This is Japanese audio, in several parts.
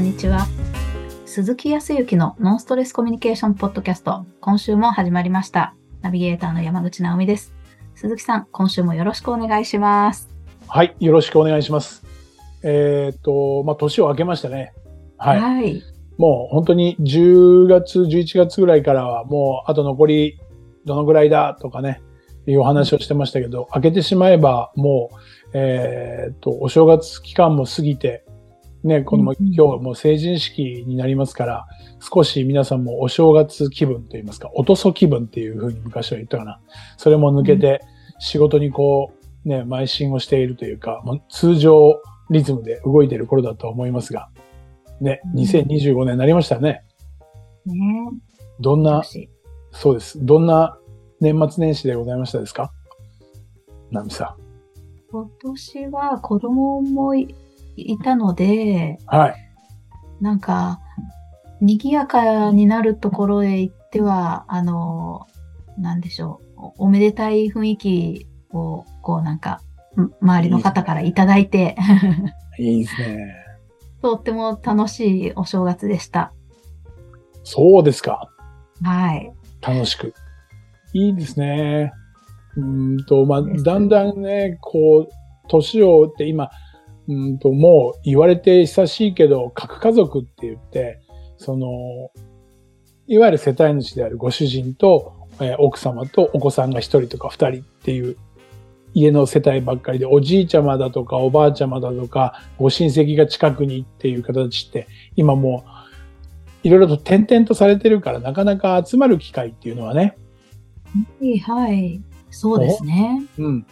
んにちは。鈴木康之のノンストレスコミュニケーションポッドキャスト、今週も始まりました。ナビゲーターの山口直美です。鈴木さん、今週もよろしくお願いします。はい、よろしくお願いします。えっ、と、まあ、年を明けましたね。はい。はい。もう本当に10月、11月ぐらいからはもうあと残りどのぐらいだとかね、いうお話をしてましたけど、明けてしまえばもう、えっ、と、お正月期間も過ぎて、ね、この、今日はもう成人式になりますから、少し皆さんもお正月気分といいますか、おとそ気分っていうふうに昔は言ったかな。それも抜けて、仕事にこう、ね、邁進をしているというか、もう通常リズムで動いている頃だと思いますが、ね、うん。2025年になりましたね。ね。どんな、私そうです。どんな年末年始でございましたですか？ナミさ今年は子供もいいたので、ん。はい。なんか、賑やかになるところへ行っては、あの、なんでしょう、おおめでたい雰囲気を、こうなんか、ん周りの方からいただいて、いいですね。とっても楽しいお正月でした。そうですか。はい。楽しく。いいですね。うーんと、まあ、だんだんね、こう、年を追って今、うーんと、もう言われて久しいけど、核家族って言って、その、いわゆる世帯主であるご主人と、えー奥様とお子さんが一人とか二人っていう家の世帯ばっかりで、おじいちゃまだとかおばあちゃまだとか、ご親戚が近くにっていう形って、今もう、いろいろと点々とされてるから、なかなか集まる機会っていうのはね、はい、はい。そうですね。うん。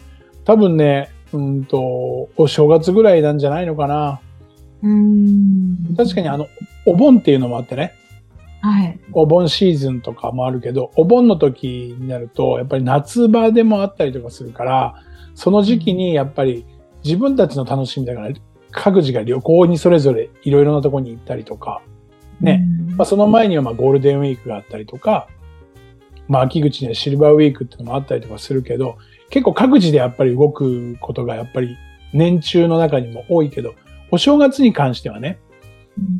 多分ね、うんと、お正月ぐらいなんじゃないのかな。うーん。確かにあの、お盆っていうのもあってね、はい。お盆シーズンとかもあるけど、お盆の時になると、やっぱり夏場でもあったりとかするから、その時期にやっぱり自分たちの楽しみだから、各自が旅行にそれぞれいろいろなところに行ったりとか、ねうんまあ、その前にはまあゴールデンウィークがあったりとか、まあ、秋口にはシルバーウィークっていうのもあったりとかするけど、結構各自でやっぱり動くことがやっぱり年中の中にも多いけど、お正月に関してはね、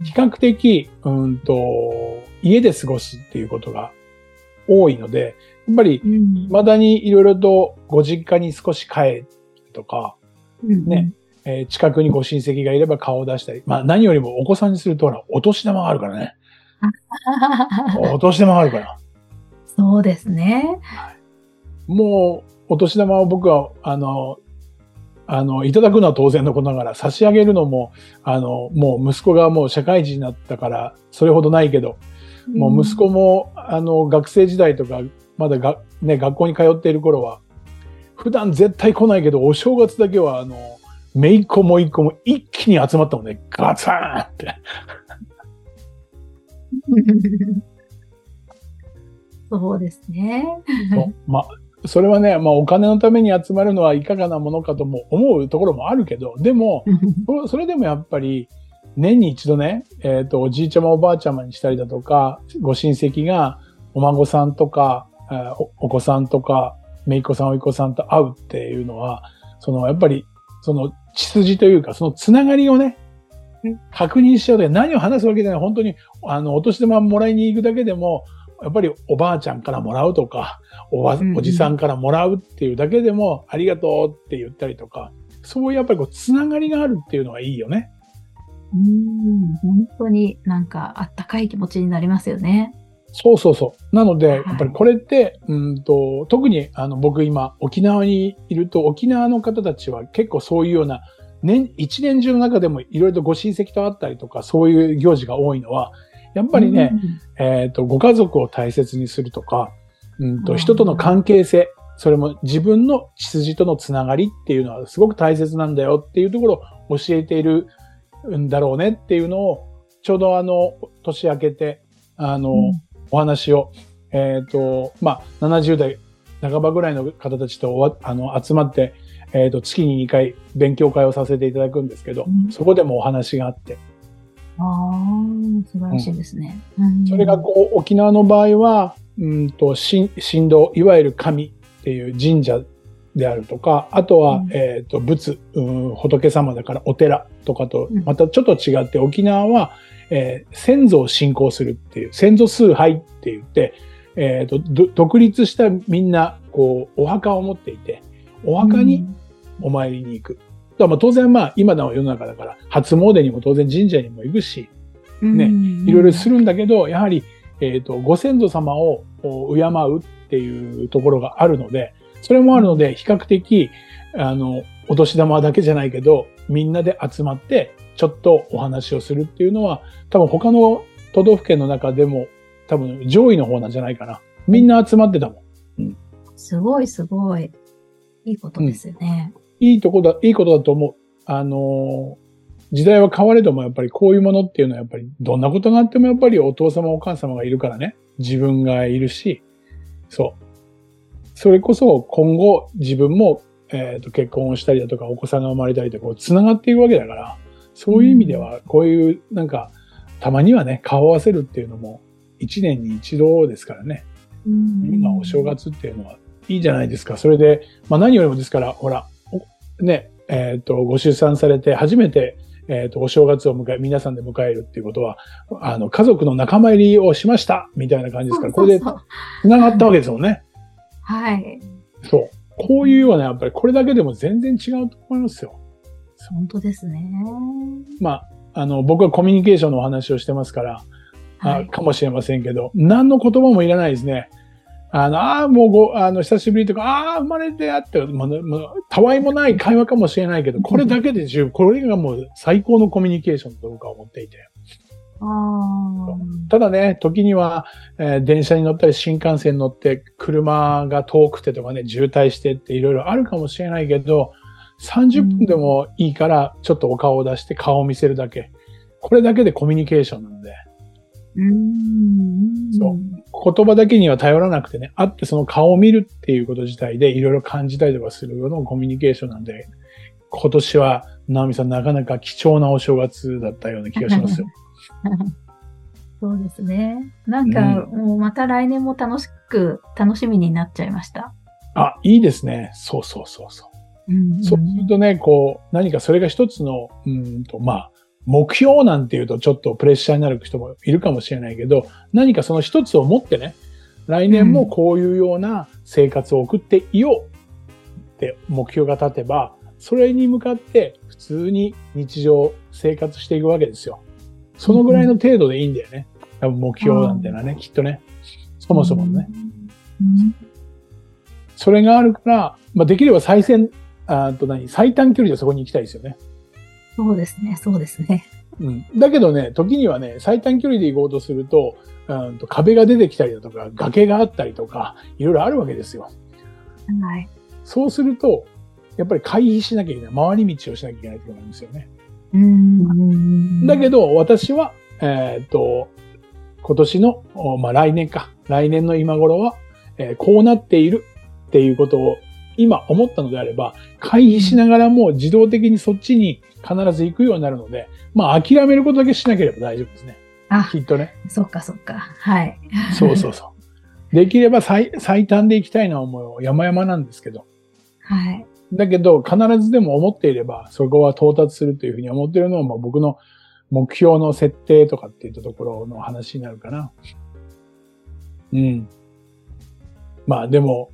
比較的、うんと、家で過ごすっていうことが多いので、やっぱりうん未だにいろいろとご実家に少し帰るとか、うんね。えー近くにご親戚がいれば顔を出したり、まあ何よりもお子さんにするとほら、お年玉があるからね。お年玉があるから。そうですね。もう、お年玉を僕は、あの、あの、いただくのは当然のことながら、差し上げるのも、あの、もう息子がもう社会人になったから、それほどないけど、もう息子も、あの、学生時代とか、まだが、ね、学校に通っている頃は、普段絶対来ないけど、お正月だけは、あの、めいっ子もいっ子も一気に集まったもんね。ガツンって。そうですね。まあ、それはね、まあ、お金のために集まるのはいかがなものかとも思うところもあるけど、でも、それでもやっぱり、年に一度ね、えっ、と、おじいちゃまおばあちゃまにしたりだとか、ご親戚がお孫さんとか、えーおお子さんとか、姪っ子さん、おいっ子さんと会うっていうのは、その、やっぱり、その、血筋というか、そのつながりをねうん、確認しちゃうで、何を話すわけじゃない、本当に、あの、お年玉もらいに行くだけでも、やっぱりおばあちゃんからもらうとか、おばおじさんからもらうっていうだけでも、ありがとうって言ったりとか、そういうやっぱりこう、つながりがあるっていうのはいいよね。うん、本当になんかあったかい気持ちになりますよね。そうそうそう。なので、はいやっぱりこれって、うんと、特にあの僕今沖縄にいると、沖縄の方たちは結構そういうような、年、一年中の中でもいろいろとご親戚と会ったりとか、そういう行事が多いのは、やっぱりね、えっ、と、ご家族を大切にするとか、うんと、うん。人との関係性、それも自分の血筋とのつながりっていうのはすごく大切なんだよっていうところを教えているんだろうねっていうのを、ちょうどあの、年明けて、あの、うん。お話を、えっ、と、まあ、70代半ばぐらいの方たちとあの集まって、えっ、と、月に2回勉強会をさせていただくんですけど、うん。そこでもお話があって、ああ、素晴らしいですね。うんそれがこう、沖縄の場合は、うんと、神神道、いわゆる神っていう神社であるとか、あとは、うんえっ、と、仏、うん、仏様だからお寺とかとうん、またちょっと違って、沖縄は、えー先祖を信仰するっていう、先祖崇拝って言って、えーと、ど独立したみんな、こう、お墓を持っていて、お墓にお参りに行く。だからまあ当然まあ今の世の中だから、初詣にも当然神社にも行くし、ねいろいろするんだけど、やはり、えっ、と、ご先祖様をお敬うっていうところがあるので、それもあるので、比較的、あの、お年玉だけじゃないけど、みんなで集まって、ちょっとお話をするっていうのは、多分他の都道府県の中でも、多分上位の方なんじゃないかな。みんな集まってたもん。すごいすごい。いいことですよね。いいとこだ、いいことだと思う。あのー時代は変われどもやっぱりこういうものっていうのはやっぱりどんなことがあってもやっぱりお父様お母様がいるからね。自分がいるし、そう。それこそ今後自分も、えーと結婚をしたりだとかお子さんが生まれたりとかこう繋がっていくわけだから、そういう意味ではこういうなんかたまにはね、顔を合わせるっていうのも一年に一度ですからね。うん今お正月っていうのはいいじゃないですか。それで、まあ何よりもですから、ほら、おね、えっ、と、ご出産されて初めて、えっ、と、お正月を迎え、皆さんで迎えるっていうことは、あの、家族の仲間入りをしましたみたいな感じですから、これで繋がったわけですもんね。はい。そう。こういうような、やっぱりこれだけでも全然違うと思いますよ。本当ですね。まあ、あの、僕はコミュニケーションのお話をしてますから、はい。あかもしれませんけど、何の言葉もいらないですね。あの、ああ、もうご、あの、久しぶりとか、ああ、生まれてあって、たわいもない会話かもしれないけど、これだけで十分、これがもう最高のコミュニケーションだと僕は思っていて。ただね、時には、えー電車に乗ったり新幹線に乗って、車が遠くてとかね、渋滞してっていろいろあるかもしれないけど、30分でもいいから、ちょっとお顔を出して顔を見せるだけ。これだけでコミュニケーションなので。うん。そう言葉だけには頼らなくてね、会ってその顔を見るっていうこと自体でいろいろ感じたりとかするようなコミュニケーションなんで、今年は、直美さんなかなか貴重なお正月だったような気がしますよ。そうですね。なんか、もうまた来年も楽しく、楽しみになっちゃいました。あ、いいですね。そうそうそうそう。うんそうするとね、こう、何かそれが一つの、うーんと、まあ、目標なんていうとちょっとプレッシャーになる人もいるかもしれないけど、何かその一つを持ってね、来年もこういうような生活を送っていようって目標が立てば、それに向かって普通に日常生活していくわけですよ。そのぐらいの程度でいいんだよね。多分目標なんてのはね、きっとね。そもそもね。。うんそれがあるから、まあ、できれば最先、あーと何、最短距離でそこに行きたいですよね。そうですね、そうですね。うん。だけどね、時にはね、最短距離で行こうとすると、うんと壁が出てきたりだとか、崖があったりとか、いろいろあるわけですよ。はい。そうすると、やっぱり回避しなきゃいけない。回り道をしなきゃいけないと思うんですよね。うん。だけど、私は、えーっと、今年の、おまあ、来年か。来年の今頃は、えーこうなっているっていうことを今思ったのであれば、回避しながらも自動的にそっちに必ず行くようになるので、まあ諦めることだけしなければ大丈夫ですね。あき、っとね。そっかそっか。はい。そうそうそう。できれば最最短で行きたいな思いは山々なんですけど。はい。だけど、必ずでも思っていれば、そこは到達するというふうに思っているのは、まあ、僕の目標の設定とかっていったところの話になるかな。うん。まあ、でも、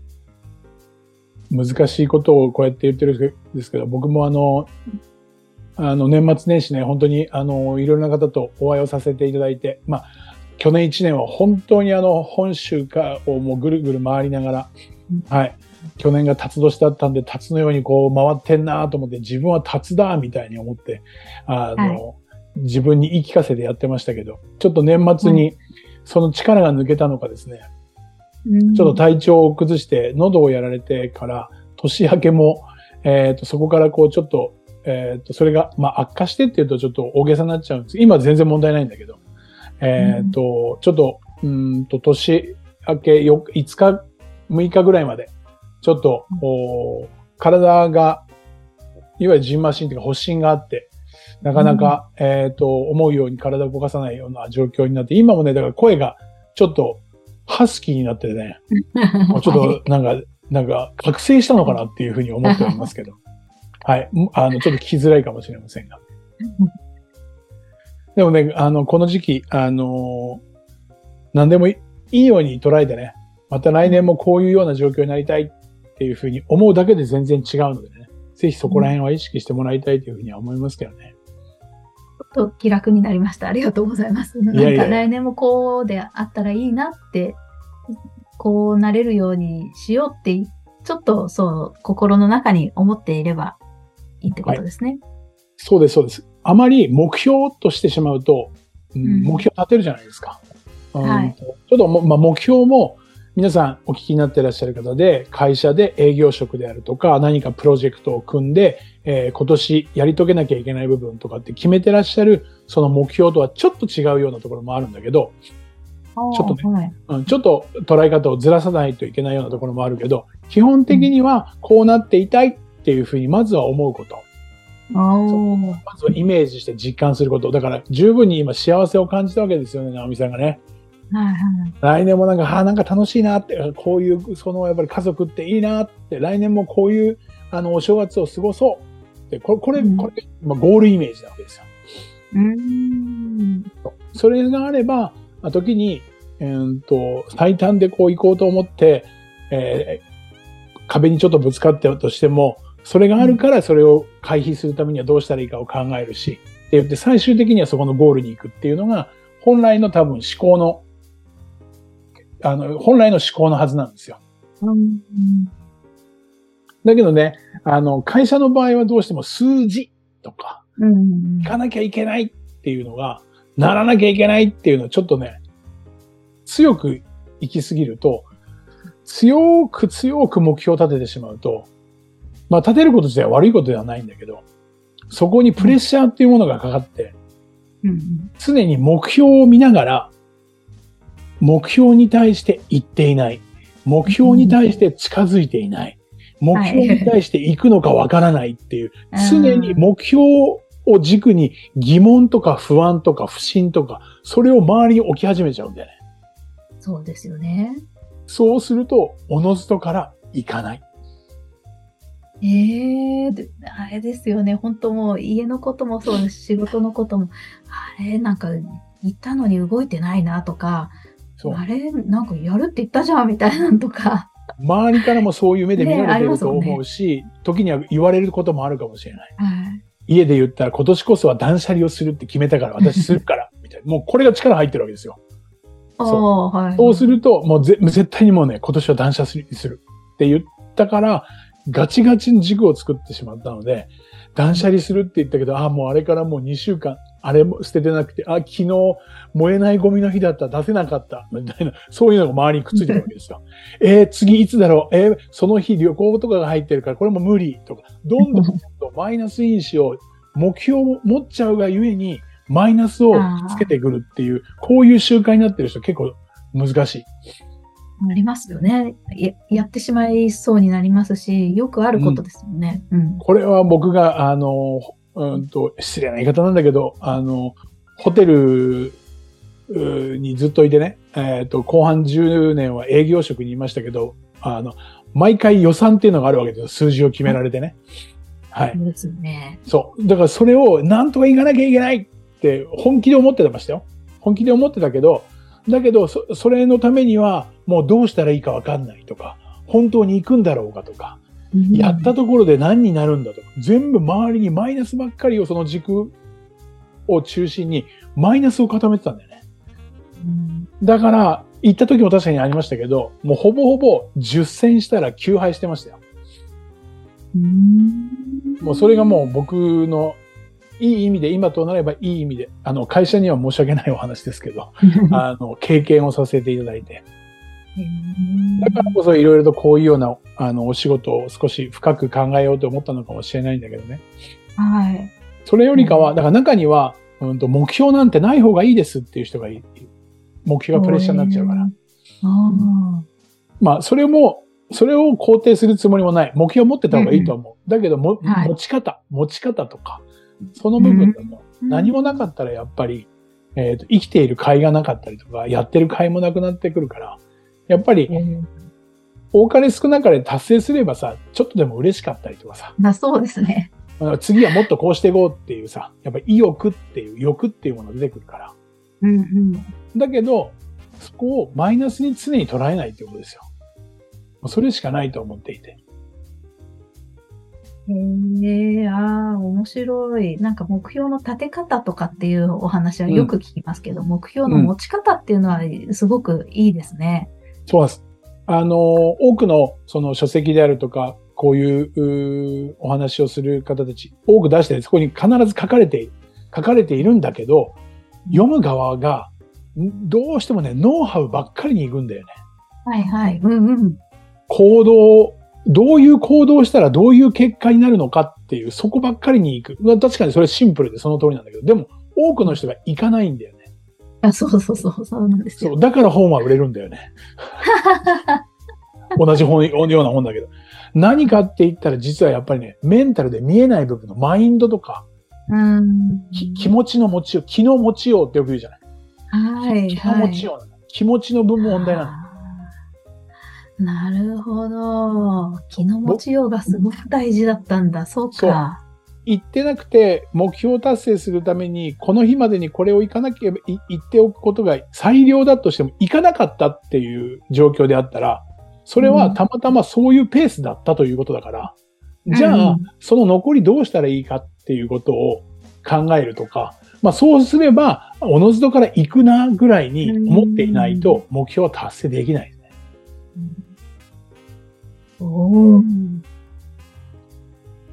難しいことをこうやって言ってるんですけど、僕もあの、あの、年末年始ね、本当に、あの、いろいろな方とお会いをさせていただいて、まあ、去年1年は本当にあの、本州かをもうぐるぐる回りながら、はい。去年が辰年だったんで、辰のようにこう回ってんなと思って、自分は辰だみたいに思って、あの、自分に言い聞かせてやってましたけど、ちょっと年末にその力が抜けたのかですね、ちょっと体調を崩して、喉をやられてから、年明けも、えっ、と、そこからこうちょっと、えっ、と、それが、まあ悪化してっていうとちょっと大げさになっちゃうんです。今は全然問題ないんだけど、えっ、と、ちょっと、うーんと、年明けよ5日、6日ぐらいまで、ちょっと、お体が、いわゆるジンマシンというか発疹があって、なかなか、えっ、と、思うように体を動かさないような状況になって、今もね、だから声がちょっとハスキーになってね、もうちょっと なんか、なんか覚醒したのかなっていうふうに思っておりますけど。はい。あの、ちょっと聞きづらいかもしれませんが。でもね、あの、この時期、あの何でもいいように捉えてね、また来年もこういうような状況になりたいっていうふうに思うだけで全然違うのでね、ぜひそこら辺は意識してもらいたいというふうには思いますけどね。ちょっと気楽になりました。ありがとうございます。なんか来年もこうであったらいいなって、こうなれるようにしようって、ちょっとそう、心の中に思っていればいいってことですね。そうです、そうです。あまり目標としてしまうと、うんうん目標立てるじゃないですか。うんはいちょっとも、まあ、目標も、皆さんお聞きになっていらっしゃる方で、会社で営業職であるとか、何かプロジェクトを組んで、えー今年やり遂げなきゃいけない部分とかって決めてらっしゃる、その目標とはちょっと違うようなところもあるんだけど、ちょっとねはい。うん、ちょっと捉え方をずらさないといけないようなところもあるけど、基本的にはこうなっていたいっていうふうにまずは思うこと。まずはイメージして実感すること。だから十分に今幸せを感じたわけですよね、直美さんがね。はいはい。来年もなんか、ああ、なんか楽しいなって、こういう、そのやっぱり家族っていいなって、来年もこういう、あの、お正月を過ごそうって、これ、これ、うんこれ、まあ、ゴールイメージなわけですよ。うーん。それがあれば、まあ時に、えーっと、最短でこう行こうと思って、えー壁にちょっとぶつかってたとしても、それがあるからそれを回避するためにはどうしたらいいかを考えるし、って言って最終的にはそこのゴールに行くっていうのが、本来の多分思考の、あの、本来の思考のはずなんですよ。うんだけどね、あの、会社の場合はどうしても数字とか、うん行かなきゃいけないっていうのが、ならなきゃいけないっていうのをちょっとね、強く行き過ぎると、強く強く目標を立ててしまうと、まあ立てること自体は悪いことではないんだけど、そこにプレッシャーっていうものがかかって、うん常に目標を見ながら、目標に対して行っていない。目標に対して近づいていない。目標に対して行くのかわからないっていう、常に目標を軸に疑問とか不安とか不信とか、それを周りに置き始めちゃうんだよね。そうですよね。そうすると、おのずとから行かない。ええであれですよね。本当もう家のこともそうですし、仕事のことも、あれ、なんか言ったのに動いてないなとか。あれ、なんかやるって言ったじゃんみたいなのとか。周りからもそういう目で見られてると思うし、時には言われることもあるかもしれない。はい。家で言ったら今年こそは断捨離をするって決めたから 私するから、みたいな。もうこれが力入ってるわけですよ。あそうあ、はい。そうすると、もうぜ絶対にもうね、今年は断捨離するって言ったから、ガチガチに軸を作ってしまったので、断捨離するって言ったけど、あ、もうあれからもう2週間、あれも捨ててなくて、あ、昨日燃えないゴミの日だった、出せなかった、みたいな、そういうのが周りにくっついてるわけですよ。えー次いつだろうえーその日旅行とかが入ってるから、これも無理とか、どんどんどんどん マイナス因子を目標を持っちゃうがゆえに、マイナスをつけてくるっていう、こういう習慣になってる人結構難しい。ありますよねや。やってしまいそうになりますし、よくあることですよね。うん。これは僕が、あの、うんと、失礼な言い方なんだけど、あの、ホテルうにずっといてね、えっ、と、後半10年は営業職にいましたけど、あの、毎回予算っていうのがあるわけですよ。数字を決められてね。はい。そうですよね。そう。だからそれをなんとかいかなきゃいけないって本気で思ってましたよ。本気で思ってたけど、だけどそ、それのためにはもうどうしたらいいかわかんないとか、本当に行くんだろうかとか、やったところで何になるんだと。か、全部周りにマイナスばっかりをその軸を中心にマイナスを固めてたんだよね。うん。だから、行った時も確かにありましたけど、もうほぼほぼ10戦したら9敗してましたよ。うん。もうそれがもう僕のいい意味で、今となればいい意味で、あの、会社には申し訳ないお話ですけど、あの、経験をさせていただいて、うんだからこそいろいろとこういうような、あの、お仕事を少し深く考えようと思ったのかもしれないんだけどね。はい。それよりかは、うんだから中には、うんと、目標なんてない方がいいですっていう人がいる。目標がプレッシャーになっちゃうから。ああ。まあ、それも、それを肯定するつもりもない。目標を持ってた方がいいとは思う。だけども、はい持ち方、持ち方とか、その部分でも、何もなかったらやっぱり、えっ、と、生きている甲斐がなかったりとか、やってる甲斐もなくなってくるから、やっぱり、うん多かれ少なかれ達成すればさ、ちょっとでも嬉しかったりとかさ、まあそうですね。次はもっとこうしていこうっていうさ、やっぱ意欲っていう、欲っていうものが出てくるから。うんうん。だけど、そこをマイナスに常に捉えないっていうことですよ。もうそれしかないと思っていて。へえ、ああ、面白い。なんか目標の立て方とかっていうお話はよく聞きますけど、目標の持ち方っていうのはすごくいいですね。そうなんです。あの、多くのその書籍であるとか、こういううお話をする方たち、多く出して、そこに必ず書かれて書かれているんだけど、読む側が、んどうしてもね、ノウハウばっかりに行くんだよね。はいはい。うんうん。行動、どういう行動をしたらどういう結果になるのかっていう、そこばっかりに行く。まあ確かにそれシンプルでその通りなんだけど、でも多くの人が行かないんだよね。あそうそうそう、そうなんですよ。そう、だから本は売れるんだよね。同じ本、ような本だけど。何かって言ったら実はやっぱりね、メンタルで見えない部分のマインドとか、うん。き気持ちの持ちよう、気の持ちようってよく言うじゃない。はい、気の持ちようなの、気持ちの分問題なの。なるほど。気の持ちようがすごく大事だったんだ。そうか。言ってなくて目標達成するために、この日までにこれを行かなければ、い言っておくことが最良だとしても行かなかったっていう状況であったら、それはたまたまそういうペースだったということだから、じゃあ、うんその残りどうしたらいいかっていうことを考えるとか、まあそうすれば、おのずとから行くなぐらいに思っていないと目標は達成できないですね。おー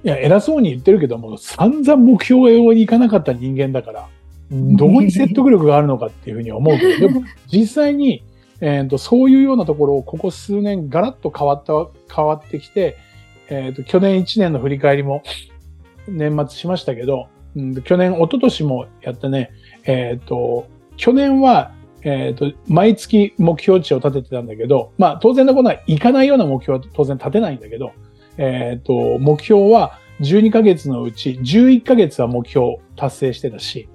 いや、偉そうに言ってるけども、散々目標に行かなかった人間だから、どこに説得力があるのかっていうふうには思うけど、でも実際に、えーと、そういうようなところをここ数年ガラッと変わった、変わってきて、えーと、去年1年の振り返りも年末しましたけど、うん、去年、一昨年もやったね、えっ、と、去年は、えっ、と、毎月目標値を立ててたんだけど、まあ当然のことは行かないような目標は当然立てないんだけど、えっ、と、目標は12ヶ月のうち11ヶ月は目標達成してたし、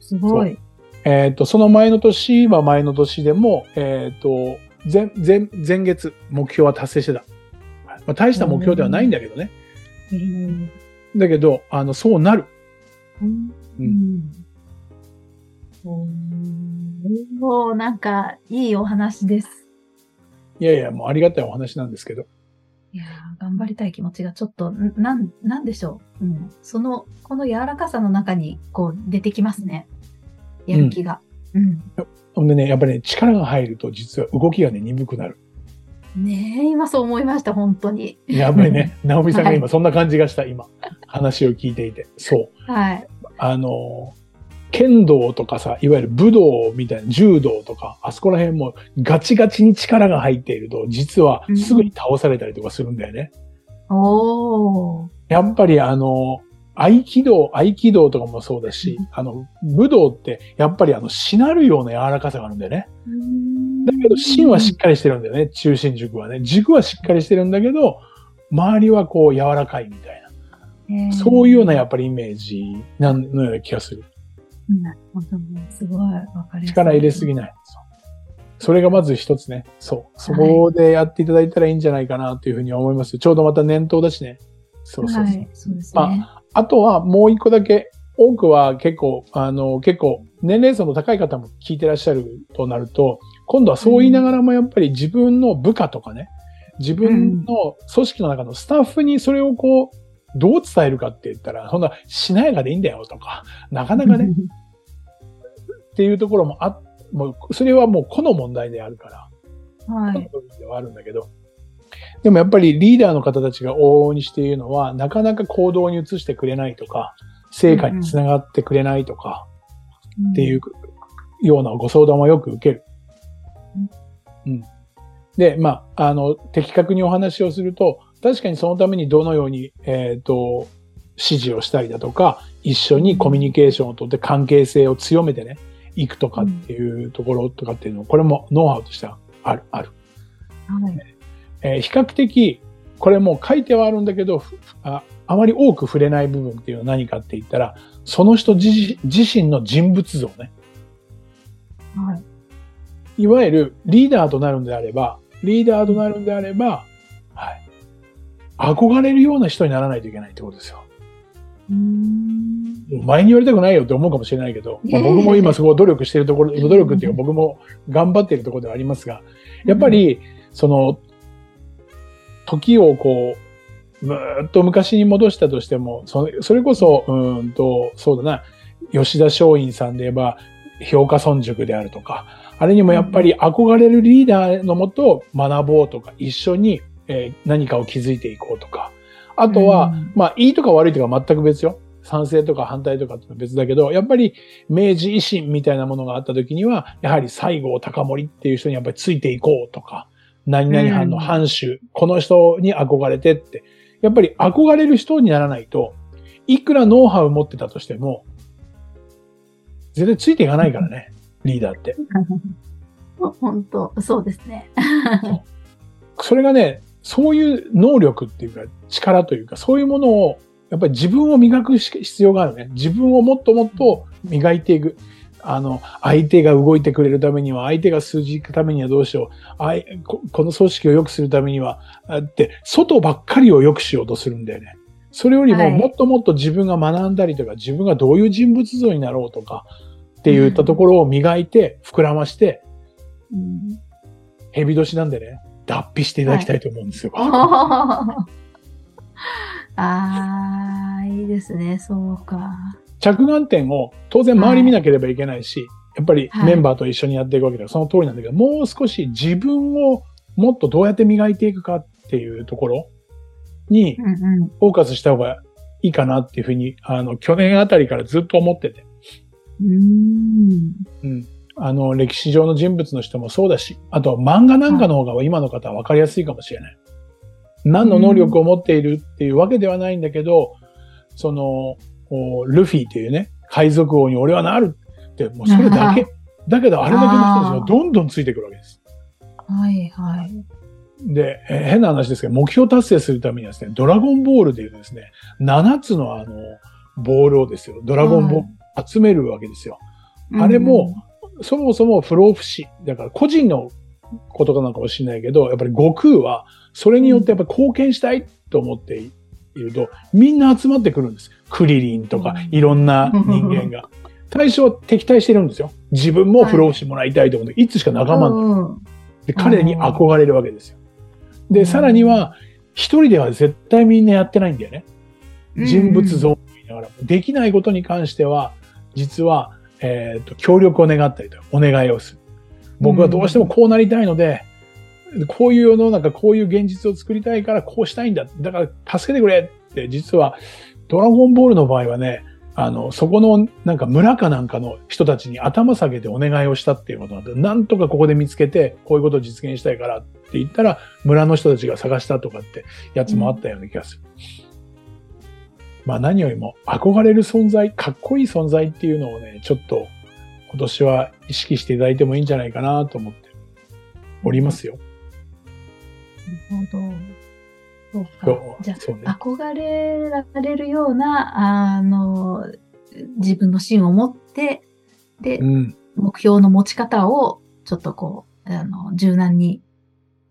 すごい。えっ、と、その前の年は前の年でも、えっ、と、前、前、前月目標は達成してた。まあ、大した目標ではないんだけどね。うんだけど、あの、そうなる。うんうんうんもうなんかいいお話です。いやいや、もうありがたいお話なんですけど。いやー頑張りたい気持ちがちょっと、んなん、なんでしょう。うん。その、この柔らかさの中に、こう、出てきますね。やる気が。うん。ほんでね、やっぱりね、力が入ると実は動きがね、鈍くなる。ねえ、今そう思いました、本当に。やっぱりね、直美さんがは今そんな感じがした、今。話を聞いていて。そう。はい。あの、剣道とかさ、いわゆる武道みたいな、柔道とか、あそこら辺もガチガチに力が入っていると、実はすぐに倒されたりとかするんだよね。おー。やっぱりあの、合気道、合気道とかもそうだし、あの、武道って、やっぱりあの、しなるような柔らかさがあるんだよね。だけど、芯はしっかりしてるんだよね、中心軸はね。軸はしっかりしてるんだけど、周りはこう柔らかいみたいな。そういうようなやっぱりイメージなのような気がする。なるほど。すごい、わかります。力入れすぎない。それがまず一つね。そう。そこでやっていただいたらいいんじゃないかなというふうに思います。ちょうどまた年頭だしね。そうそうそう。はい、そうですね。あとはもう一個だけ、多くは結構、あの、結構、年齢層の高い方も聞いてらっしゃるとなると、今度はそう言いながらもやっぱり自分の部下とかね、自分の組織の中のスタッフにそれをこう、どう伝えるかって言ったら、そんなしなやかでいいんだよとか、なかなかね、っていうところもあ、もう、それはもう個の問題であるから、はい。部分ではあるんだけど、でもやっぱりリーダーの方たちが往々にしているのは、なかなか行動に移してくれないとか、成果につながってくれないとか、っていうようなご相談はよく受ける。うん。で、まあ、あの、的確にお話をすると、確かにそのためにどのように、えっ、と、指示をしたりだとか、一緒にコミュニケーションをとって関係性を強めてね、いくとかっていうところとかっていうのも、これもノウハウとしてはある、ある。はい。えー比較的、これも書いてはあるんだけど、ふああまり多く触れない部分っていうのは何かって言ったら、その人自自身の人物像ね。はい。いわゆるリーダーとなるんであれば、リーダーとなるんであれば、はい。憧れるような人にならないといけないってことですよ。前に言われたくないよって思うかもしれないけど、まあ、僕も今すごい努力してるところ、努力っていうか僕も頑張っているところではありますが、やっぱり、その、時をこう、むーっと昔に戻したとしても、それこそ、うーんと、そうだな、吉田松陰さんで言えば、評価村塾であるとか、あれにもやっぱり憧れるリーダーのもと学ぼうとか、一緒に、えー何かを築いていこうとか。あとは、うんまあ、いいとか悪いとか全く別よ。賛成とか反対とかってのは別だけど、やっぱり明治維新みたいなものがあった時には、やはり西郷隆盛っていう人にやっぱりついていこうとか、何々藩の藩主、この人に憧れてって、やっぱり憧れる人にならないと、いくらノウハウ持ってたとしても、絶対ついていかないからね、リーダーって。本当、そうですね。それがね、そういう能力っていうか、力というか、そういうものを、やっぱり自分を磨くし必要があるね。自分をもっともっと磨いていく。あの、相手が動いてくれるためには、相手が数字いくためにはどうしよう。あいここの組織を良くするためには、あって、外ばっかりを良くしようとするんだよね。それよりも、はいもっともっと自分が学んだりとか、自分がどういう人物像になろうとか、って言ったところを磨いて、膨らまして、うん蛇年なんでね、脱皮していただきたいと思うんですよ。ああ、いいですね。そうか。着眼点を当然周り見なければいけないし、やっぱりはいメンバーと一緒にやっていくわけだから、その通りなんだけど、もう少し自分をもっとどうやって磨いていくかっていうところに。フォーカスした方がいいかなっていうふうに、あの、去年あたりからずっと思ってて、うーん。うん。あの、歴史上の人物の人もそうだし、あとは漫画なんかの方が今の方は分かりやすいかもしれない。何の能力を持っているっていうわけではないんだけど、その、おルフィっていうね、海賊王に俺はなるって、もうそれだけ。だけど、あれだけの人たちがどんどんついてくるわけです。はいはい。で、えー変な話ですけど、目標達成するためにはですね、ドラゴンボールでいうとですね、7つのあの、ボールをですよ、ドラゴンボール集めるわけですよ。あれも、そもそも不老不死。だから個人のことかなんかもしれないけど、やっぱり悟空は、それによってやっぱり貢献したいと思っていると、みんな集まってくるんです。クリリンとかうんいろんな人間が。最初は敵対してるんですよ。自分も不老不死もらいたいと思って、いつしか仲間になるうんで、彼に憧れるわけですよ。で、うんさらには、一人では絶対みんなやってないんだよね。人物像を見ながらも。できないことに関しては、実は、えっ、と、協力を願ったりと、お願いをする。僕はどうしてもこうなりたいので、こういう世の中、こういう現実を作りたいからこうしたいんだ。だから助けてくれって、実は、ドラゴンボールの場合はね、あの、そこのなんか村かなんかの人たちに頭下げてお願いをしたっていうことなんで、なんとかここで見つけて、こういうことを実現したいからって言ったら、村の人たちが探したとかってやつもあったような気がする。まあ何よりも憧れる存在、かっこいい存在っていうのをね、ちょっと今年は意識していただいてもいいんじゃないかなと思っておりますよ。なるほど。そうか。じゃそうねあ、憧れられるような、あの、自分の芯を持って、で、うん。目標の持ち方を、ちょっとこう、あの、柔軟に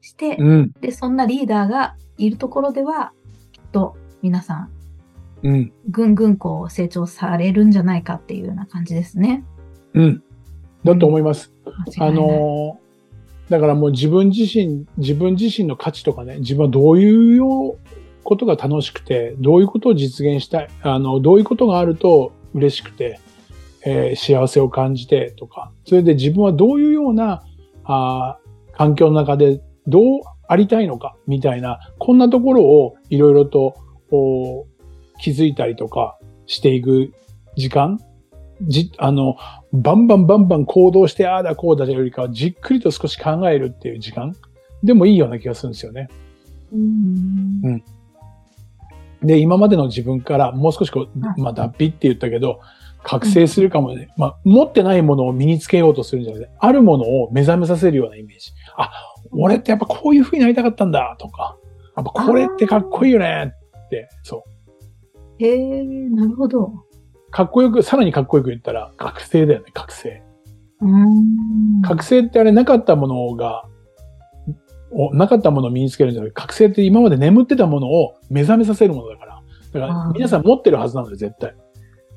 して、うん。で、そんなリーダーがいるところでは、きっと皆さん、うん。ぐんぐんこう成長されるんじゃないかっていうような感じですね。うん。だと思います。あのーだからもう自分自身、自分自身の価値とかね、自分はどういうよことが楽しくて、どういうことを実現したい、あの、どういうことがあると嬉しくて、えー幸せを感じてとか、それで自分はどういうような、あー環境の中でどうありたいのか、みたいな、こんなところをいろいろとお気づいたりとかしていく時間じ、あの、バンバンバンバン行動して、ああだこうだよりかは、じっくりと少し考えるっていう時間でもいいような気がするんですよね。うんで、今までの自分からもう少しこう、うんまあ、脱皮って言ったけど、覚醒するかもね。まあ、持ってないものを身につけようとするんじゃなくて、あるものを目覚めさせるようなイメージ。あ、俺ってやっぱこういう風になりたかったんだ、とか。やっぱこれってかっこいいよね、って、そう。へえ、なるほど。かっこよく、さらにかっこよく言ったら、覚醒だよね、覚醒。うーん。覚醒ってあれなかったものが、おなかったものを身につけるんじゃなくて、覚醒って今まで眠ってたものを目覚めさせるものだから。だから皆さん持ってるはずなんだよ、絶対。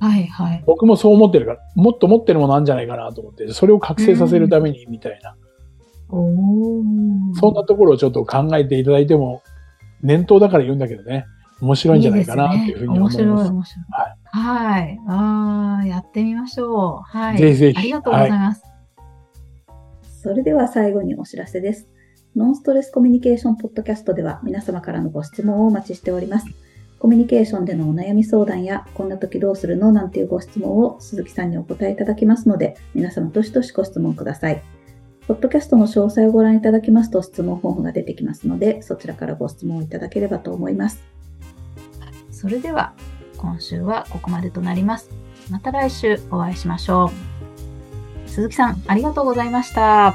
はいはい。僕もそう思ってるから、もっと持ってるものあるんじゃないかなと思って、それを覚醒させるためにみたいな。そんなところをちょっと考えていただいても、念頭だから言うんだけどね、面白いんじゃないかなっていうふうに思います。いいですね面白い、面白い。はい。はい。ああ、やってみましょう。はい。ぜひぜひありがとうございます。それでは最後にお知らせです。ノンストレスコミュニケーションポッドキャストでは皆様からのご質問をお待ちしております。コミュニケーションでのお悩み相談や、こんな時どうするのなんていうご質問を鈴木さんにお答えいただきますので、皆様どしどしご質問ください。ポッドキャストの詳細をご覧いただきますと質問フォームが出てきますので、そちらからご質問いただければと思います。それでは、今週はここまでとなります。また来週お会いしましょう。鈴木さん、ありがとうございました。あ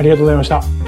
りがとうございました。